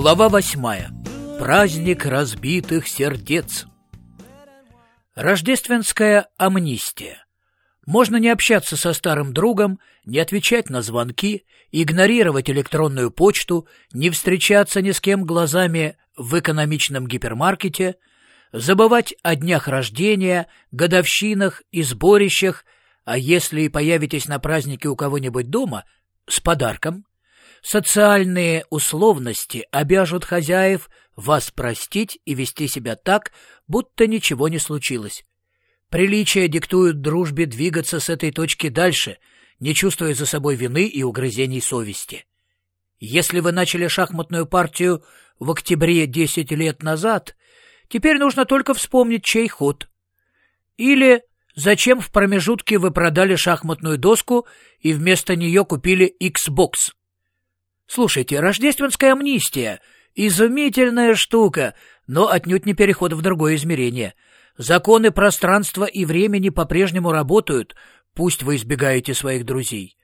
Глава восьмая. Праздник разбитых сердец. Рождественская амнистия. Можно не общаться со старым другом, не отвечать на звонки, игнорировать электронную почту, не встречаться ни с кем глазами в экономичном гипермаркете, забывать о днях рождения, годовщинах и сборищах, а если и появитесь на празднике у кого-нибудь дома, с подарком, Социальные условности обяжут хозяев вас простить и вести себя так, будто ничего не случилось. Приличия диктуют дружбе двигаться с этой точки дальше, не чувствуя за собой вины и угрызений совести. Если вы начали шахматную партию в октябре 10 лет назад, теперь нужно только вспомнить, чей ход. Или зачем в промежутке вы продали шахматную доску и вместо нее купили Xbox. Слушайте, рождественская амнистия — изумительная штука, но отнюдь не переход в другое измерение. Законы пространства и времени по-прежнему работают, пусть вы избегаете своих друзей.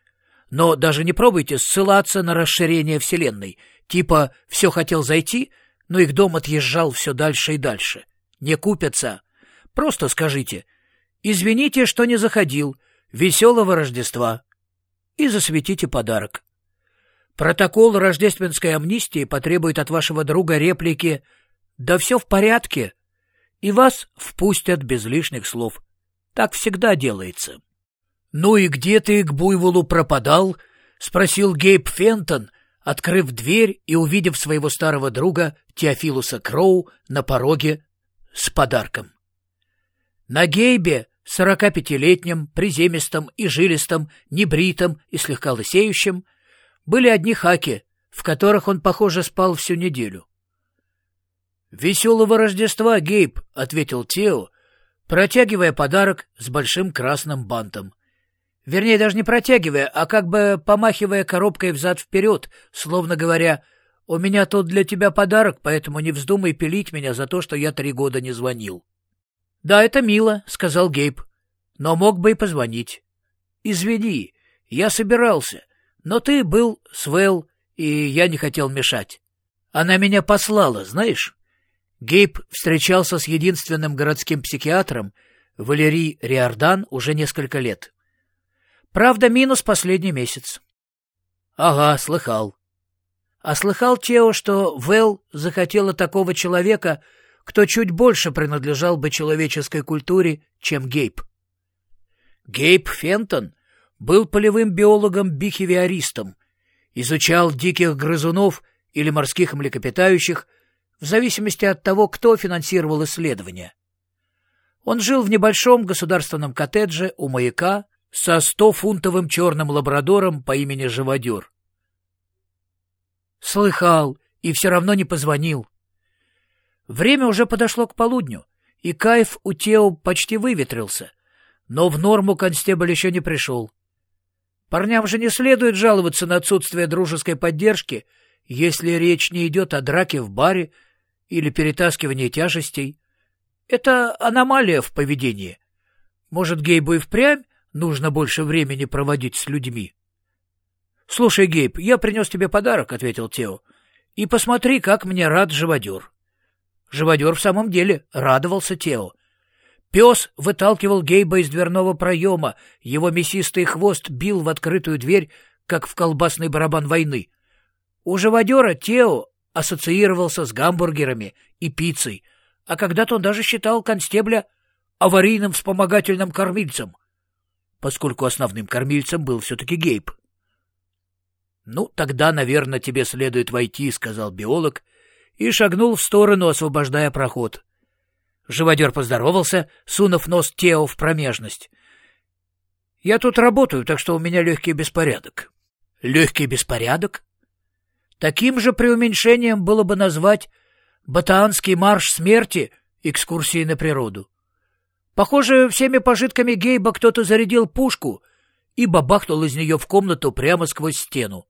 Но даже не пробуйте ссылаться на расширение Вселенной. Типа «все хотел зайти», но их дом отъезжал все дальше и дальше. Не купятся. Просто скажите «Извините, что не заходил. Веселого Рождества». И засветите подарок. Протокол рождественской амнистии потребует от вашего друга реплики «Да все в порядке», и вас впустят без лишних слов. Так всегда делается. «Ну и где ты к буйволу пропадал?» — спросил Гейб Фентон, открыв дверь и увидев своего старого друга Теофилуса Кроу на пороге с подарком. На Гейбе, сорока пятилетнем, приземистом и жилистом, небритом и слегка лысеющим, были одни хаки, в которых он, похоже, спал всю неделю. «Веселого Рождества, Гейб!» — ответил Тео, протягивая подарок с большим красным бантом. Вернее, даже не протягивая, а как бы помахивая коробкой взад-вперед, словно говоря, «У меня тут для тебя подарок, поэтому не вздумай пилить меня за то, что я три года не звонил». «Да, это мило», — сказал Гейб, — «но мог бы и позвонить». «Извини, я собирался. Но ты был свел, и я не хотел мешать. Она меня послала, знаешь? Гейб встречался с единственным городским психиатром, Валерий Риордан, уже несколько лет. Правда, минус последний месяц. Ага, слыхал. А слыхал Тео, что Вэл захотела такого человека, кто чуть больше принадлежал бы человеческой культуре, чем Гейб. Гейб Фентон был полевым биологом-бихевиористом, изучал диких грызунов или морских млекопитающих в зависимости от того, кто финансировал исследования. Он жил в небольшом государственном коттедже у маяка со стофунтовым черным лабрадором по имени Живодер. Слыхал и все равно не позвонил. Время уже подошло к полудню, и кайф у Тео почти выветрился, но в норму констебль еще не пришел. Парням же не следует жаловаться на отсутствие дружеской поддержки, если речь не идет о драке в баре или перетаскивании тяжестей. Это аномалия в поведении. Может, Гейбу и впрямь нужно больше времени проводить с людьми? — Слушай, Гейб, я принес тебе подарок, — ответил Тео. — И посмотри, как мне рад живодер. Живодер в самом деле радовался Тео. Пес выталкивал Гейба из дверного проема, его мясистый хвост бил в открытую дверь, как в колбасный барабан войны. У живодера Тео ассоциировался с гамбургерами и пиццей, а когда-то он даже считал констебля аварийным вспомогательным кормильцем, поскольку основным кормильцем был все-таки Гейб. — Ну, тогда, наверное, тебе следует войти, — сказал биолог, и шагнул в сторону, освобождая проход. Живодер поздоровался, сунув нос Тео в промежность. — Я тут работаю, так что у меня легкий беспорядок. — Легкий беспорядок? Таким же преуменьшением было бы назвать «Батаанский марш смерти» экскурсией на природу. Похоже, всеми пожитками Гейба кто-то зарядил пушку и бабахнул из нее в комнату прямо сквозь стену.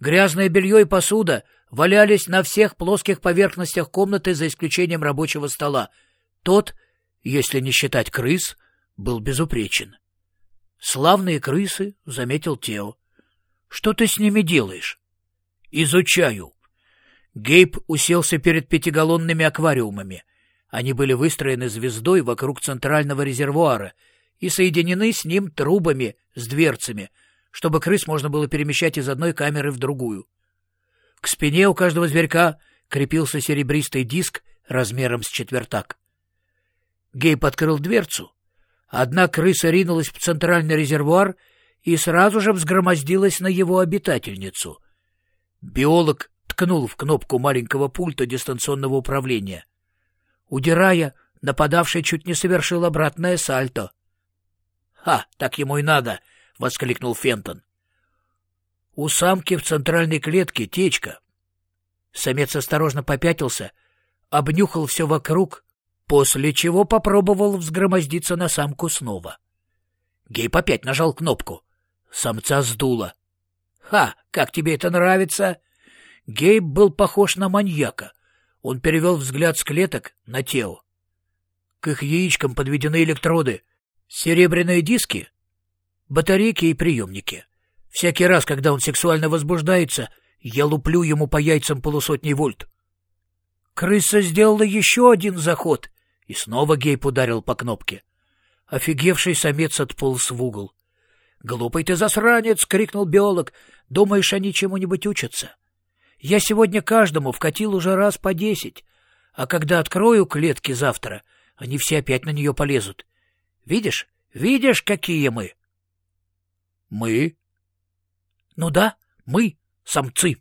Грязное белье и посуда валялись на всех плоских поверхностях комнаты за исключением рабочего стола. Тот, если не считать крыс, был безупречен. «Славные крысы», — заметил Тео. «Что ты с ними делаешь?» «Изучаю». Гейб уселся перед пятигаллонными аквариумами. Они были выстроены звездой вокруг центрального резервуара и соединены с ним трубами с дверцами, чтобы крыс можно было перемещать из одной камеры в другую. К спине у каждого зверька крепился серебристый диск размером с четвертак. Гейб открыл дверцу. Одна крыса ринулась в центральный резервуар и сразу же взгромоздилась на его обитательницу. Биолог ткнул в кнопку маленького пульта дистанционного управления. Удирая, нападавший чуть не совершил обратное сальто. — Ха, так ему и надо! — воскликнул Фентон. У самки в центральной клетке течка. Самец осторожно попятился, обнюхал все вокруг, после чего попробовал взгромоздиться на самку снова. Гейб опять нажал кнопку. Самца сдуло. «Ха, как тебе это нравится?» Гейб был похож на маньяка. Он перевел взгляд с клеток на Тео. К их яичкам подведены электроды, серебряные диски, батарейки и приемники. Всякий раз, когда он сексуально возбуждается, я луплю ему по яйцам полусотни вольт. Крыса сделала еще один заход, и снова Гейб ударил по кнопке. Офигевший самец отполз в угол. — Глупый ты засранец! — крикнул биолог. — Думаешь, они чему-нибудь учатся? Я сегодня каждому вкатил уже раз по десять, а когда открою клетки завтра, они все опять на нее полезут. Видишь? Видишь, какие мы? — Мы? — Ну да, мы, самцы.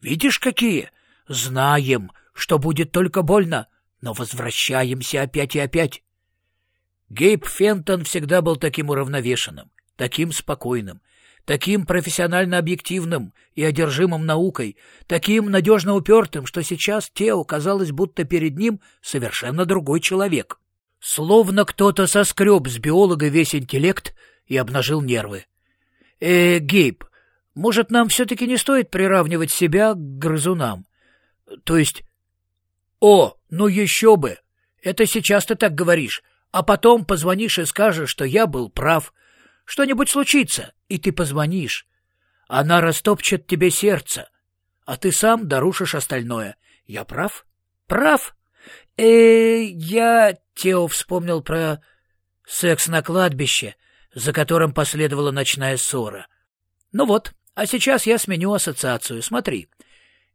Видишь, какие? Знаем, что будет только больно, но возвращаемся опять и опять. Гейб Фентон всегда был таким уравновешенным, таким спокойным, таким профессионально объективным и одержимым наукой, таким надежно упертым, что сейчас Тео казалось, будто перед ним совершенно другой человек. Словно кто-то соскреб с биолога весь интеллект и обнажил нервы. «Э, Гейб, может, нам все-таки не стоит приравнивать себя к грызунам? То есть... О, ну еще бы! Это сейчас ты так говоришь, а потом позвонишь и скажешь, что я был прав. Что-нибудь случится, и ты позвонишь. Она растопчет тебе сердце, а ты сам дорушишь остальное. Я прав? Прав? э я... Тео вспомнил про секс на кладбище, за которым последовала ночная ссора. Ну вот, а сейчас я сменю ассоциацию. Смотри.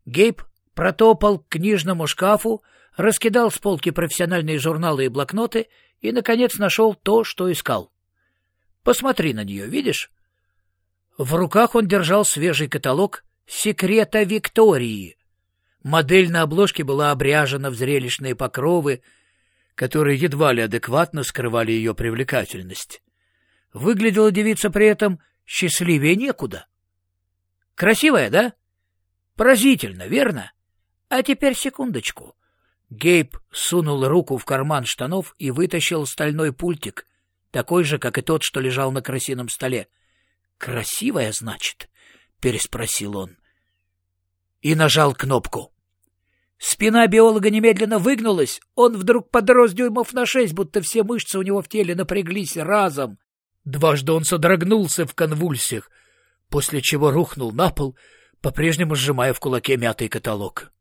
Гейб протопал к книжному шкафу, раскидал с полки профессиональные журналы и блокноты и, наконец, нашел то, что искал. Посмотри на нее, видишь? В руках он держал свежий каталог «Секрета Виктории». Модель на обложке была обряжена в зрелищные покровы, которые едва ли адекватно скрывали ее привлекательность. Выглядела девица при этом счастливее некуда. Красивая, да? Поразительно, верно? А теперь секундочку. Гейб сунул руку в карман штанов и вытащил стальной пультик, такой же, как и тот, что лежал на красином столе. «Красивая, значит?» — переспросил он. И нажал кнопку. Спина биолога немедленно выгнулась, он вдруг подрос дюймов на шесть, будто все мышцы у него в теле напряглись разом. Дважды он содрогнулся в конвульсиях, после чего рухнул на пол, по-прежнему сжимая в кулаке мятый каталог.